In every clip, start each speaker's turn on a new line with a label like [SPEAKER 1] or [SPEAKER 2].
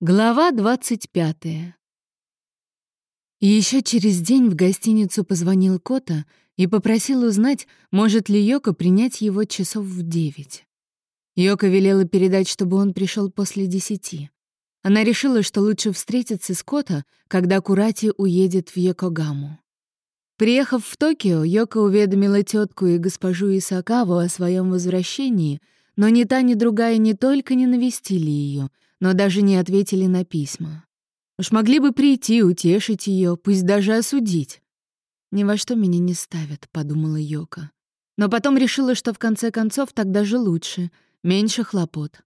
[SPEAKER 1] Глава 25. Еще через день в гостиницу позвонил Кота и попросил узнать, может ли Йока принять его часов в девять. Йока велела передать, чтобы он пришел после десяти. Она решила, что лучше встретиться с Кота, когда Курати уедет в Йокогаму. Приехав в Токио, Йока уведомила тетку и госпожу Исакаву о своем возвращении, но ни та, ни другая не только не навестили ее — но даже не ответили на письма. Уж могли бы прийти, утешить ее, пусть даже осудить. «Ни во что меня не ставят», — подумала Йока. Но потом решила, что в конце концов так даже лучше, меньше хлопот.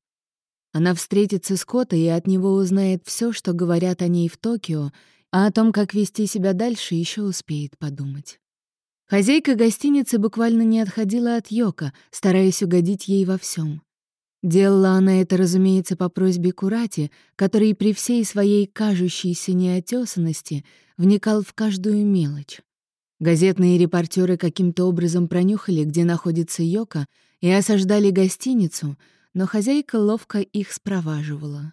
[SPEAKER 1] Она встретится с Кота и от него узнает все, что говорят о ней в Токио, а о том, как вести себя дальше, еще успеет подумать. Хозяйка гостиницы буквально не отходила от Йока, стараясь угодить ей во всем. Делала она это, разумеется, по просьбе Курати, который при всей своей кажущейся неотесанности вникал в каждую мелочь. Газетные репортеры каким-то образом пронюхали, где находится Йока, и осаждали гостиницу, но хозяйка ловко их спроваживала.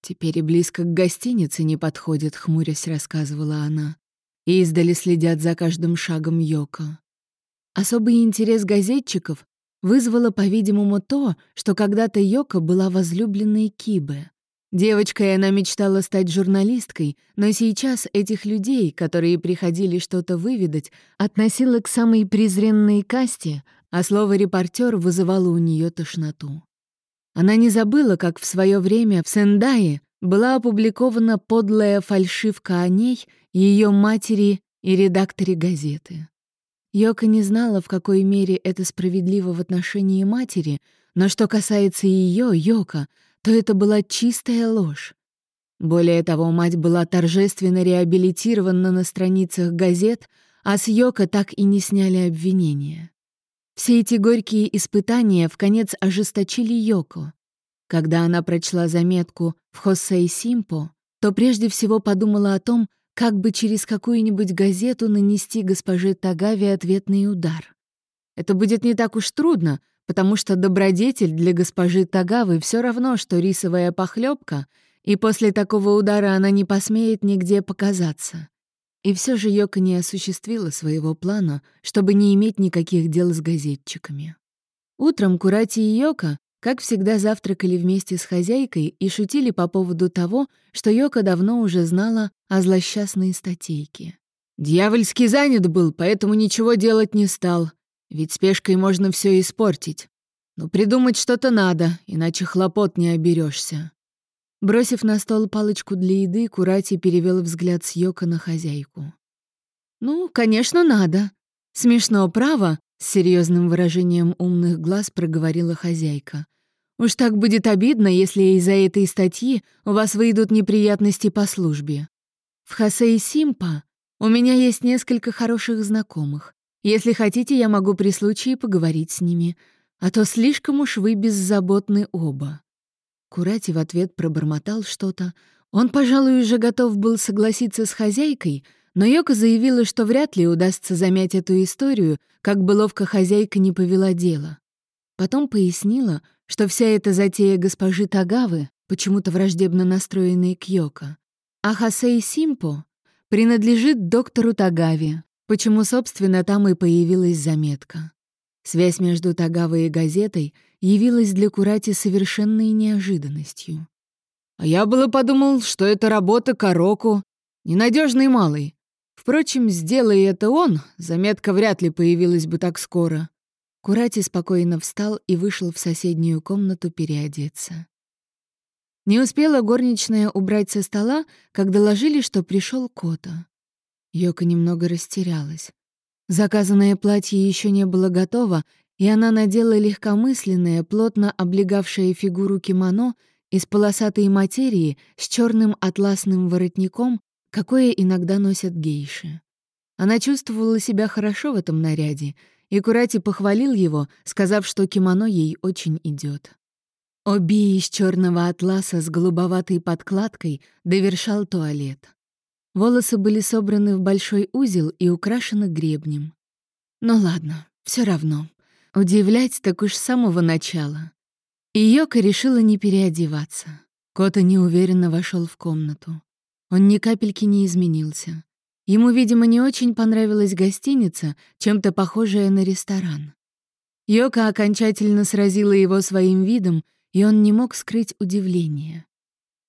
[SPEAKER 1] «Теперь и близко к гостинице не подходит», — хмурясь рассказывала она. И издали следят за каждым шагом Йока. Особый интерес газетчиков вызвало, по-видимому, то, что когда-то Йока была возлюбленной Кибе. Девочкой она мечтала стать журналисткой, но сейчас этих людей, которые приходили что-то выведать, относила к самой презренной касте, а слово «репортер» вызывало у нее тошноту. Она не забыла, как в свое время в Сендае была опубликована подлая фальшивка о ней, ее матери и редакторе газеты. Йока не знала, в какой мере это справедливо в отношении матери, но что касается ее, Йока, то это была чистая ложь. Более того, мать была торжественно реабилитирована на страницах газет, а с Йока так и не сняли обвинения. Все эти горькие испытания в конец ожесточили Йоко. Когда она прочла заметку в Хосей Симпо, то прежде всего подумала о том, как бы через какую-нибудь газету нанести госпоже Тагаве ответный удар. Это будет не так уж трудно, потому что добродетель для госпожи Тагавы все равно, что рисовая похлебка, и после такого удара она не посмеет нигде показаться. И все же Йока не осуществила своего плана, чтобы не иметь никаких дел с газетчиками. Утром Курати и Йока как всегда, завтракали вместе с хозяйкой и шутили по поводу того, что Йока давно уже знала о злосчастной статейке. «Дьявольски занят был, поэтому ничего делать не стал. Ведь спешкой можно все испортить. Но придумать что-то надо, иначе хлопот не оберешься. Бросив на стол палочку для еды, Курати перевел взгляд с Йока на хозяйку. «Ну, конечно, надо. Смешно, право?» — с серьезным выражением умных глаз проговорила хозяйка. Уж так будет обидно, если из-за этой статьи у вас выйдут неприятности по службе. В Хасей Симпа у меня есть несколько хороших знакомых. Если хотите, я могу при случае поговорить с ними, а то слишком уж вы беззаботны оба». Курати в ответ пробормотал что-то. Он, пожалуй, уже готов был согласиться с хозяйкой, но Йока заявила, что вряд ли удастся замять эту историю, как бы ловко хозяйка не повела дело. Потом пояснила, что вся эта затея госпожи Тагавы, почему-то враждебно настроенной к Йоко, а Хасей Симпо принадлежит доктору Тагаве, почему, собственно, там и появилась заметка. Связь между Тагавой и газетой явилась для Курати совершенной неожиданностью. А я было подумал, что это работа Кароку, ненадежный малый. Впрочем, сделай это он, заметка вряд ли появилась бы так скоро. Курати спокойно встал и вышел в соседнюю комнату переодеться. Не успела горничная убрать со стола, как доложили, что пришел Кота. Йока немного растерялась. Заказанное платье еще не было готово, и она надела легкомысленное, плотно облегавшее фигуру кимоно из полосатой материи с черным атласным воротником, какое иногда носят гейши. Она чувствовала себя хорошо в этом наряде — и Курати похвалил его, сказав, что кимоно ей очень идет. Оби из черного атласа с голубоватой подкладкой довершал туалет. Волосы были собраны в большой узел и украшены гребнем. Ну ладно, все равно. Удивлять так уж с самого начала. И Йока решила не переодеваться. Кота неуверенно вошел в комнату. Он ни капельки не изменился. Ему, видимо, не очень понравилась гостиница, чем-то похожая на ресторан. Йока окончательно сразила его своим видом, и он не мог скрыть удивление.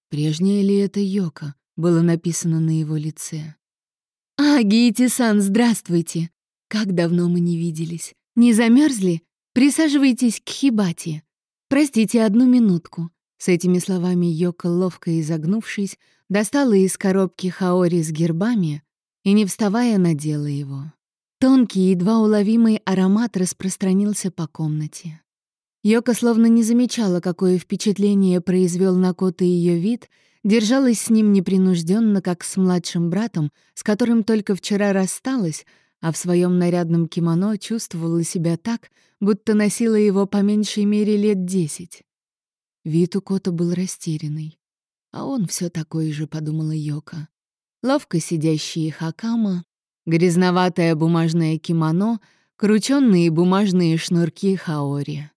[SPEAKER 1] «Прежняя ли это Йока?» — было написано на его лице. «А, Гиити-сан, здравствуйте! Как давно мы не виделись. Не замерзли? Присаживайтесь к хибати. Простите, одну минутку». С этими словами Йока, ловко изогнувшись, достала из коробки хаори с гербами и, не вставая, надела его. Тонкий, едва уловимый аромат распространился по комнате. Йока словно не замечала, какое впечатление произвел на кота ее вид, держалась с ним непринужденно, как с младшим братом, с которым только вчера рассталась, а в своем нарядном кимоно чувствовала себя так, будто носила его по меньшей мере лет десять. Вид у кота был растерянный. А он все такой же, подумала Йока. Ловко сидящие хакама, грязноватое бумажное кимоно, крученные бумажные шнурки хаори.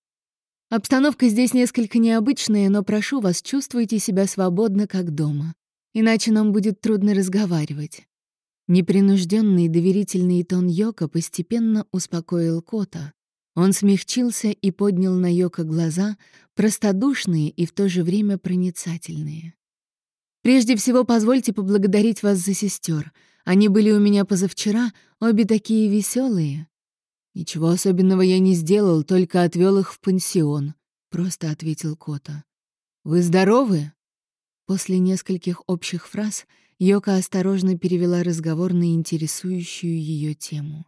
[SPEAKER 1] Обстановка здесь несколько необычная, но прошу вас, чувствуйте себя свободно, как дома. Иначе нам будет трудно разговаривать. Непринужденный доверительный тон Йока постепенно успокоил Кота. Он смягчился и поднял на Йока глаза, простодушные и в то же время проницательные. «Прежде всего, позвольте поблагодарить вас за сестер. Они были у меня позавчера, обе такие веселые. «Ничего особенного я не сделал, только отвел их в пансион», — просто ответил Кота. «Вы здоровы?» После нескольких общих фраз Йока осторожно перевела разговор на интересующую ее тему.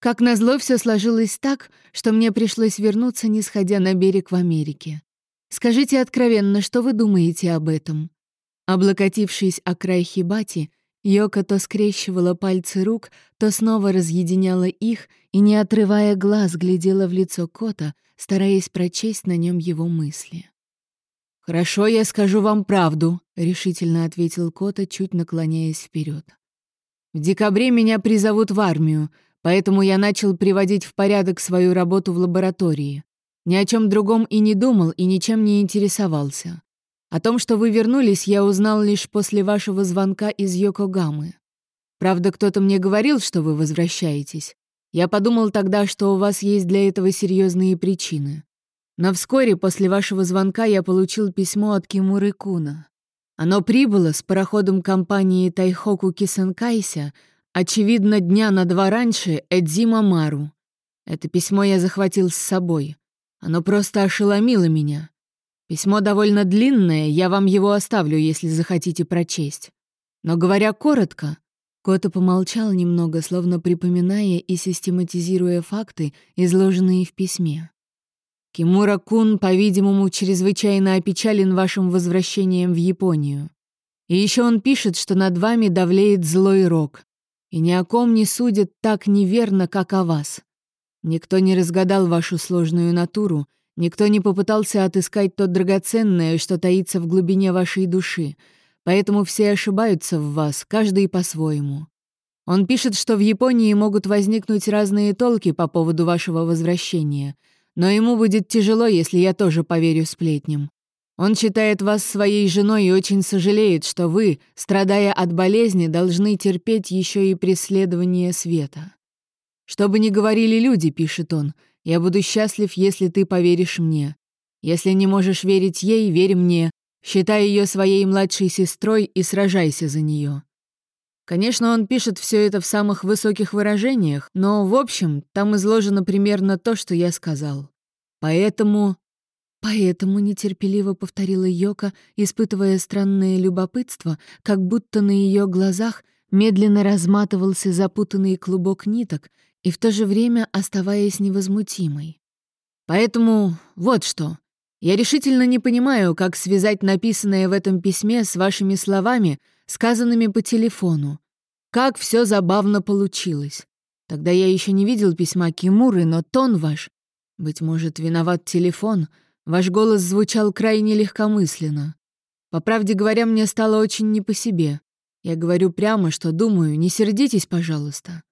[SPEAKER 1] Как назло, все сложилось так, что мне пришлось вернуться, не сходя на берег в Америке. Скажите откровенно, что вы думаете об этом? Облокотившись о край хибати, Йока то скрещивала пальцы рук, то снова разъединяла их и, не отрывая глаз, глядела в лицо кота, стараясь прочесть на нем его мысли. «Хорошо, я скажу вам правду», — решительно ответил Кота, чуть наклоняясь вперед. «В декабре меня призовут в армию, поэтому я начал приводить в порядок свою работу в лаборатории. Ни о чем другом и не думал, и ничем не интересовался. О том, что вы вернулись, я узнал лишь после вашего звонка из Йокогамы. Правда, кто-то мне говорил, что вы возвращаетесь. Я подумал тогда, что у вас есть для этого серьезные причины. Но вскоре после вашего звонка я получил письмо от Кимуры Куна. Оно прибыло с пароходом компании Тайхоку Кисенкайся, очевидно, дня на два раньше Эдзима Мару. Это письмо я захватил с собой. Оно просто ошеломило меня. Письмо довольно длинное, я вам его оставлю, если захотите прочесть. Но говоря коротко, Кота помолчал немного, словно припоминая и систематизируя факты, изложенные в письме. Кимура-кун, по-видимому, чрезвычайно опечален вашим возвращением в Японию. И еще он пишет, что над вами давлеет злой рок, и ни о ком не судят так неверно, как о вас. Никто не разгадал вашу сложную натуру, Никто не попытался отыскать то драгоценное, что таится в глубине вашей души, поэтому все ошибаются в вас, каждый по-своему. Он пишет, что в Японии могут возникнуть разные толки по поводу вашего возвращения, но ему будет тяжело, если я тоже поверю сплетням. Он считает вас своей женой и очень сожалеет, что вы, страдая от болезни, должны терпеть еще и преследование света. Что бы ни говорили люди, пишет он, я буду счастлив, если ты поверишь мне. Если не можешь верить ей, верь мне. Считай ее своей младшей сестрой и сражайся за нее. Конечно, он пишет все это в самых высоких выражениях, но, в общем, там изложено примерно то, что я сказал. Поэтому... Поэтому нетерпеливо повторила Йока, испытывая странное любопытство, как будто на ее глазах медленно разматывался запутанный клубок ниток, и в то же время оставаясь невозмутимой. Поэтому вот что. Я решительно не понимаю, как связать написанное в этом письме с вашими словами, сказанными по телефону. Как все забавно получилось. Тогда я еще не видел письма Кимуры, но тон ваш... Быть может, виноват телефон. Ваш голос звучал крайне легкомысленно. По правде говоря, мне стало очень не по себе. Я говорю прямо, что думаю, не сердитесь, пожалуйста.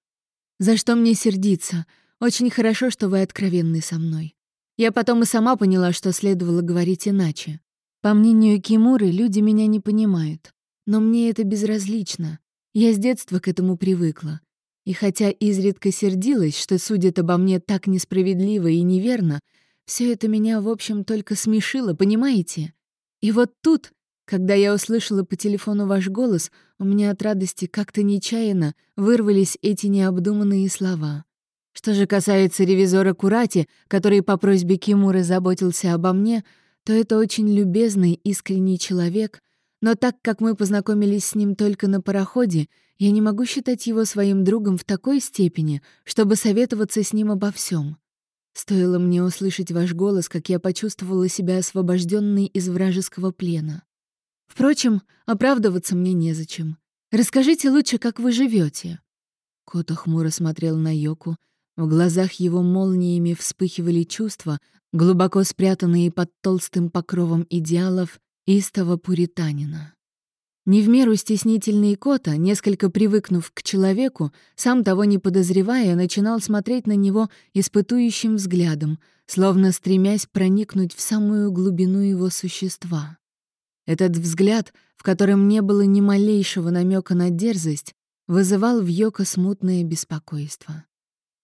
[SPEAKER 1] За что мне сердиться? Очень хорошо, что вы откровенны со мной. Я потом и сама поняла, что следовало говорить иначе. По мнению Кимуры, люди меня не понимают. Но мне это безразлично. Я с детства к этому привыкла. И хотя изредка сердилась, что судят обо мне так несправедливо и неверно, все это меня, в общем, только смешило, понимаете? И вот тут, когда я услышала по телефону ваш голос, у меня от радости как-то нечаянно вырвались эти необдуманные слова. Что же касается ревизора Курати, который по просьбе Кимуры заботился обо мне, то это очень любезный, искренний человек, но так как мы познакомились с ним только на пароходе, я не могу считать его своим другом в такой степени, чтобы советоваться с ним обо всем. Стоило мне услышать ваш голос, как я почувствовала себя освобожденной из вражеского плена. Впрочем, оправдываться мне незачем. Расскажите лучше, как вы живете. Кота хмуро смотрел на Йоку. В глазах его молниями вспыхивали чувства, глубоко спрятанные под толстым покровом идеалов истого пуританина. Не в меру стеснительный Кота, несколько привыкнув к человеку, сам того не подозревая, начинал смотреть на него испытующим взглядом, словно стремясь проникнуть в самую глубину его существа. Этот взгляд, в котором не было ни малейшего намека на дерзость, вызывал в Йоко смутное беспокойство.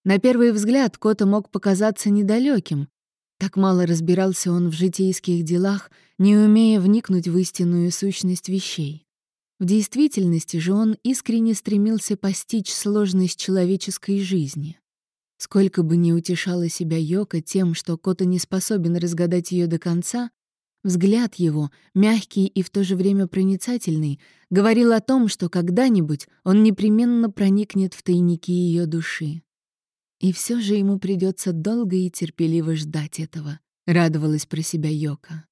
[SPEAKER 1] На первый взгляд Кота мог показаться недалеким. Так мало разбирался он в житейских делах, не умея вникнуть в истинную сущность вещей. В действительности же он искренне стремился постичь сложность человеческой жизни. Сколько бы ни утешала себя Йока тем, что Кота не способен разгадать ее до конца, взгляд его, мягкий и в то же время проницательный, говорил о том, что когда-нибудь он непременно проникнет в тайники ее души. И все же ему придется долго и терпеливо ждать этого, радовалась про себя Йока.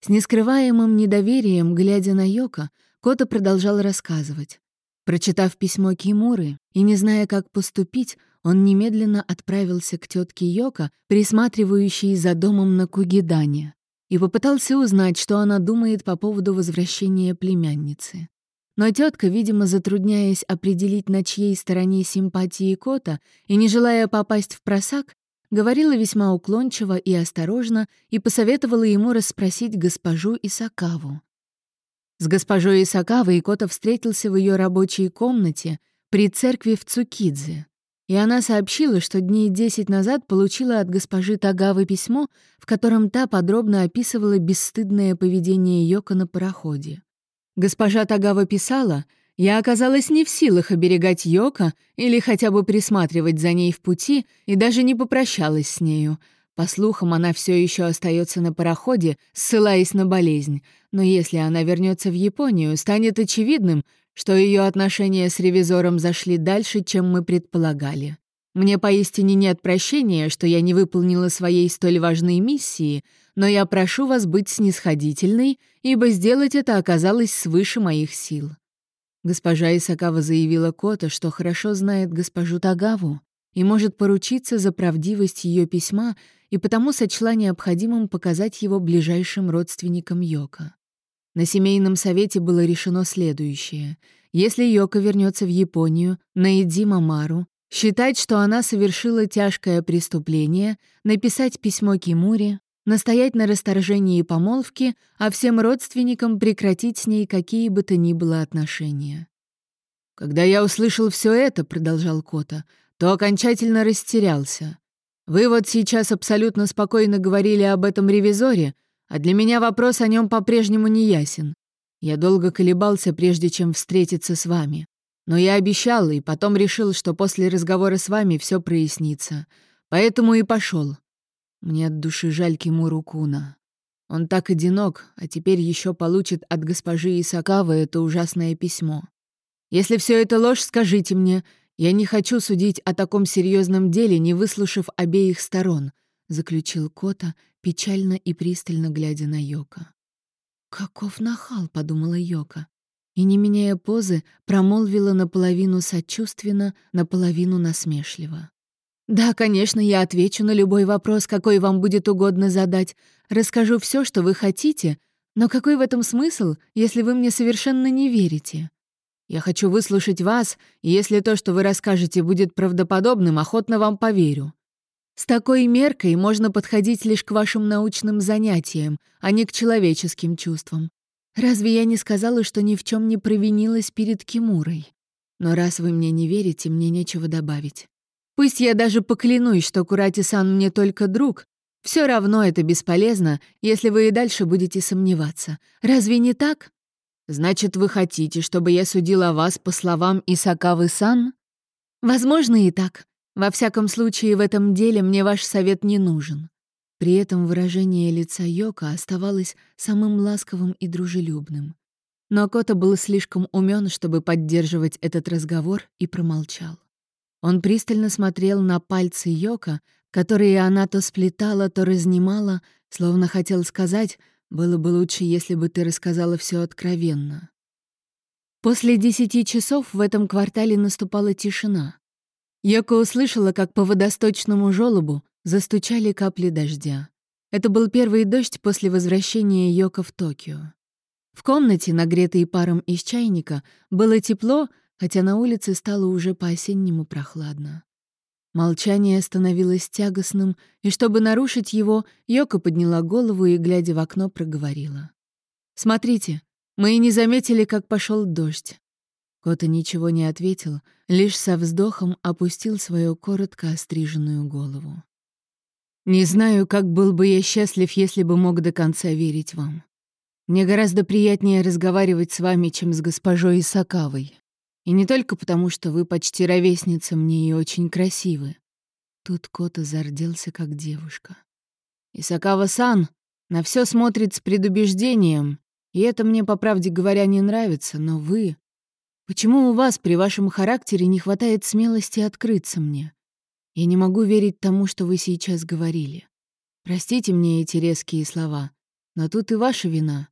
[SPEAKER 1] С нескрываемым недоверием, глядя на Йока, Кота продолжал рассказывать. Прочитав письмо Кимуры и не зная, как поступить, он немедленно отправился к тетке Йока, присматривающей за домом на Кугидане, и попытался узнать, что она думает по поводу возвращения племянницы. Но тетка, видимо, затрудняясь определить, на чьей стороне симпатии Кота, и не желая попасть в просак, говорила весьма уклончиво и осторожно и посоветовала ему расспросить госпожу Исакаву. С госпожой Исакавой Икота встретился в ее рабочей комнате при церкви в Цукидзе, и она сообщила, что дней десять назад получила от госпожи Тагавы письмо, в котором та подробно описывала бесстыдное поведение Йока на пароходе. Госпожа Тагава писала, «Я оказалась не в силах оберегать Йока или хотя бы присматривать за ней в пути и даже не попрощалась с нею, по слухам, она все еще остается на пароходе, ссылаясь на болезнь, но если она вернется в Японию, станет очевидным, что ее отношения с ревизором зашли дальше, чем мы предполагали. Мне поистине нет прощения, что я не выполнила своей столь важной миссии, но я прошу вас быть снисходительной, ибо сделать это оказалось свыше моих сил». Госпожа Исакава заявила Кота, что хорошо знает госпожу Тагаву и может поручиться за правдивость ее письма и потому сочла необходимым показать его ближайшим родственникам Йока. На семейном совете было решено следующее. Если Йока вернется в Японию, найди Мамару, считать, что она совершила тяжкое преступление, написать письмо Кимуре, настоять на расторжении помолвки, а всем родственникам прекратить с ней какие бы то ни было отношения. «Когда я услышал все это», — продолжал Кота, — то окончательно растерялся. Вы вот сейчас абсолютно спокойно говорили об этом ревизоре, а для меня вопрос о нем по-прежнему не ясен. Я долго колебался, прежде чем встретиться с вами. Но я обещал и потом решил, что после разговора с вами все прояснится. Поэтому и пошел. Мне от души жаль Кимуру Куна. Он так одинок, а теперь еще получит от госпожи Исакавы это ужасное письмо. Если все это ложь, скажите мне, «Я не хочу судить о таком серьезном деле, не выслушав обеих сторон», — заключил Кота, печально и пристально глядя на Йока. «Каков нахал», — подумала Йока, и, не меняя позы, промолвила наполовину сочувственно, наполовину насмешливо. «Да, конечно, я отвечу на любой вопрос, какой вам будет угодно задать, расскажу все, что вы хотите, но какой в этом смысл, если вы мне совершенно не верите?» Я хочу выслушать вас, и если то, что вы расскажете, будет правдоподобным, охотно вам поверю. С такой меркой можно подходить лишь к вашим научным занятиям, а не к человеческим чувствам. Разве я не сказала, что ни в чем не провинилась перед Кимурой? Но раз вы мне не верите, мне нечего добавить. Пусть я даже поклянусь, что Курати-сан мне только друг, все равно это бесполезно, если вы и дальше будете сомневаться. Разве не так? Значит, вы хотите, чтобы я судила вас по словам Исакавы-сан? Возможно, и так. Во всяком случае, в этом деле мне ваш совет не нужен. При этом выражение лица Йока оставалось самым ласковым и дружелюбным. Но Кота был слишком умен, чтобы поддерживать этот разговор, и промолчал. Он пристально смотрел на пальцы Йока, которые она то сплетала, то разнимала, словно хотел сказать было бы лучше, если бы ты рассказала все откровенно. После десяти часов в этом квартале наступала тишина. Йоко услышала, как по водосточному желобу застучали капли дождя. Это был первый дождь после возвращения Йоко в Токио. В комнате, нагретой паром из чайника, было тепло, хотя на улице стало уже по-осеннему прохладно. Молчание становилось тягостным, и чтобы нарушить его, Йока подняла голову и, глядя в окно, проговорила. «Смотрите, мы и не заметили, как пошел дождь». Кота ничего не ответил, лишь со вздохом опустил свою коротко остриженную голову. «Не знаю, как был бы я счастлив, если бы мог до конца верить вам. Мне гораздо приятнее разговаривать с вами, чем с госпожой Исакавой. И не только потому, что вы почти ровесница мне и очень красивы. Тут Кота зарделся, как девушка. Исакава-сан на все смотрит с предубеждением, и это мне, по правде говоря, не нравится, но вы... Почему у вас при вашем характере не хватает смелости открыться мне? Я не могу верить тому, что вы сейчас говорили. Простите мне эти резкие слова, но тут и ваша вина.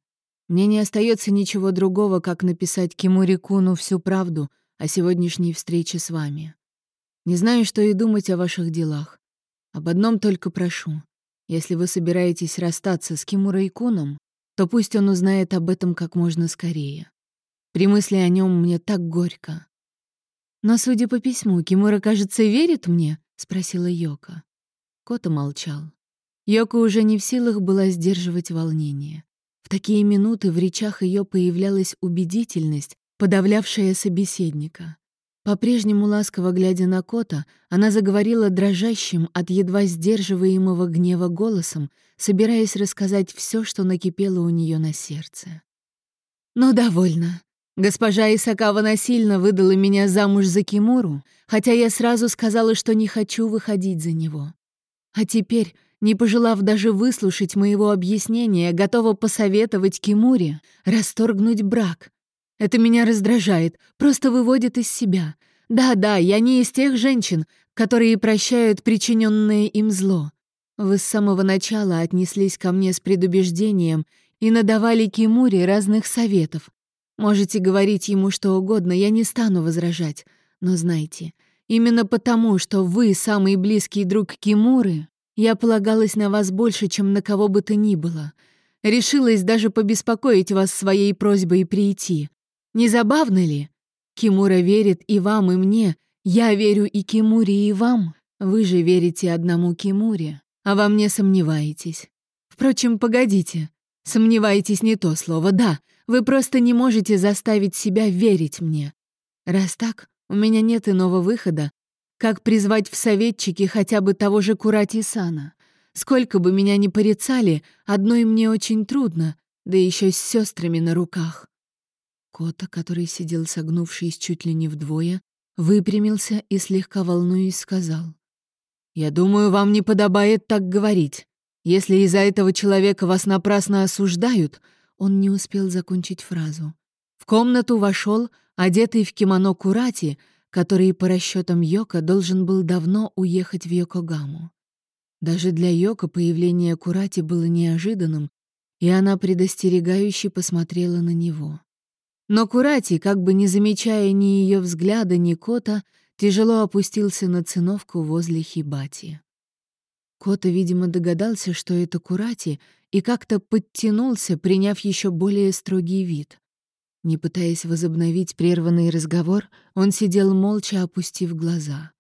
[SPEAKER 1] Мне не остается ничего другого, как написать Кимури Куну всю правду о сегодняшней встрече с вами. Не знаю, что и думать о ваших делах. Об одном только прошу. Если вы собираетесь расстаться с Кимурой Куном, то пусть он узнает об этом как можно скорее. При мысли о нем мне так горько. Но, судя по письму, Кимура, кажется, верит мне, спросила Йока. Кота молчал. Йока уже не в силах была сдерживать волнение. В такие минуты в речах ее появлялась убедительность, подавлявшая собеседника. По-прежнему ласково глядя на кота, она заговорила дрожащим от едва сдерживаемого гнева голосом, собираясь рассказать все, что накипело у нее на сердце. «Ну, довольно. Госпожа Исакава насильно выдала меня замуж за Кимуру, хотя я сразу сказала, что не хочу выходить за него. А теперь не пожелав даже выслушать моего объяснения, готова посоветовать Кимуре расторгнуть брак. Это меня раздражает, просто выводит из себя. Да-да, я не из тех женщин, которые прощают причиненное им зло. Вы с самого начала отнеслись ко мне с предубеждением и надавали Кимуре разных советов. Можете говорить ему что угодно, я не стану возражать. Но знайте, именно потому, что вы самый близкий друг Кимуры, я полагалась на вас больше, чем на кого бы то ни было. Решилась даже побеспокоить вас своей просьбой прийти. Не забавно ли? Кимура верит и вам, и мне. Я верю и Кимуре, и вам. Вы же верите одному Кимуре, а во мне сомневаетесь. Впрочем, погодите. Сомневаетесь не то слово, да. Вы просто не можете заставить себя верить мне. Раз так, у меня нет иного выхода, как призвать в советчики хотя бы того же Курати-сана? Сколько бы меня ни порицали, одной мне очень трудно, да еще с сестрами на руках. Кота, который сидел согнувшись чуть ли не вдвое, выпрямился и, слегка волнуясь, сказал. «Я думаю, вам не подобает так говорить. Если из-за этого человека вас напрасно осуждают...» Он не успел закончить фразу. В комнату вошел, одетый в кимоно Курати, который, по расчетам Йока, должен был давно уехать в Йокогаму. Даже для Йока появление Курати было неожиданным, и она предостерегающе посмотрела на него. Но Курати, как бы не замечая ни ее взгляда, ни кота, тяжело опустился на циновку возле Хибати. Кота, видимо, догадался, что это Курати, и как-то подтянулся, приняв еще более строгий вид. Не пытаясь возобновить прерванный разговор, он сидел молча, опустив глаза.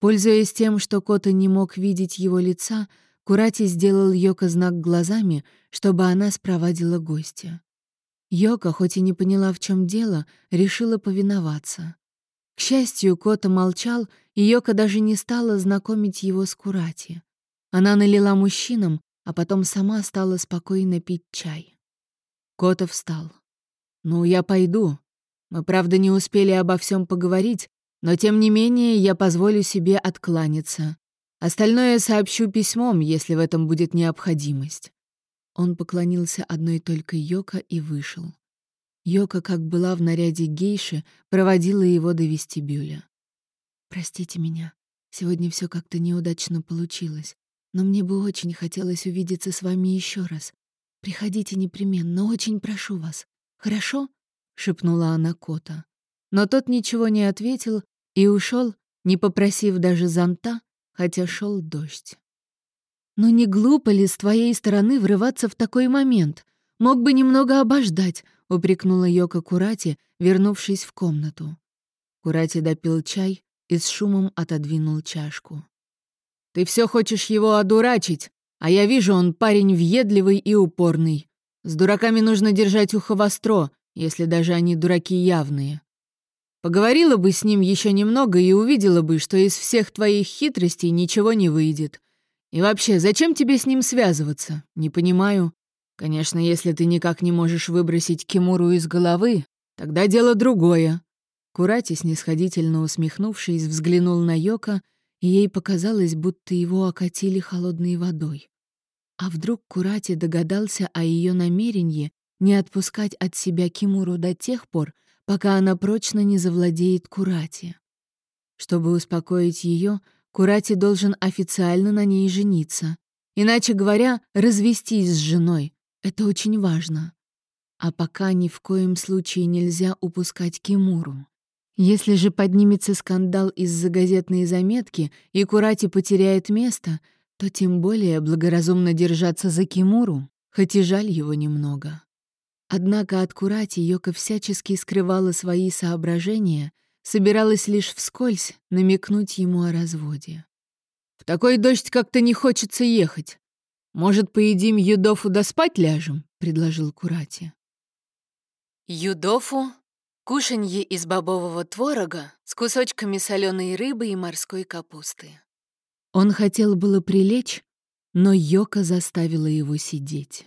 [SPEAKER 1] Пользуясь тем, что Кота не мог видеть его лица, Курати сделал Йока знак глазами, чтобы она спровадила гостя. Йока, хоть и не поняла, в чем дело, решила повиноваться. К счастью, Кота молчал, и Йока даже не стала знакомить его с Курати. Она налила мужчинам, а потом сама стала спокойно пить чай. Кота встал. «Ну, я пойду. Мы, правда, не успели обо всем поговорить, но тем не менее я позволю себе откланяться. Остальное сообщу письмом, если в этом будет необходимость». Он поклонился одной только Йока и вышел. Йока, как была в наряде гейши, проводила его до вестибюля. «Простите меня. Сегодня все как-то неудачно получилось. Но мне бы очень хотелось увидеться с вами еще раз. Приходите непременно, очень прошу вас. Хорошо?» — шепнула она Кота. Но тот ничего не ответил и ушел, не попросив даже зонта, хотя шел дождь. «Но не глупо ли с твоей стороны врываться в такой момент? Мог бы немного обождать», — упрекнула Йока Курати, вернувшись в комнату. Курати допил чай и с шумом отодвинул чашку. «Ты все хочешь его одурачить, а я вижу, он парень въедливый и упорный. С дураками нужно держать ухо востро, если даже они дураки явные. Поговорила бы с ним еще немного и увидела бы, что из всех твоих хитростей ничего не выйдет. И вообще, зачем тебе с ним связываться? Не понимаю. Конечно, если ты никак не можешь выбросить Кимуру из головы, тогда дело другое. Курати, снисходительно усмехнувшись, взглянул на Йока, и ей показалось, будто его окатили холодной водой. А вдруг Курати догадался о ее намерении не отпускать от себя Кимуру до тех пор, пока она прочно не завладеет Курати. Чтобы успокоить ее, Курати должен официально на ней жениться. Иначе говоря, развестись с женой. Это очень важно. А пока ни в коем случае нельзя упускать Кимуру. Если же поднимется скандал из-за газетной заметки, и Курати потеряет место, то тем более благоразумно держаться за Кимуру, хоть и жаль его немного. Однако от Курати Йока всячески скрывала свои соображения, собиралась лишь вскользь намекнуть ему о разводе. «В такой дождь как-то не хочется ехать. Может, поедим юдофу да спать ляжем?» — предложил Курати.
[SPEAKER 2] Юдофу Кушанье из бобового творога с кусочками соленой рыбы и морской капусты.
[SPEAKER 1] Он хотел было прилечь, но Йока заставила его сидеть.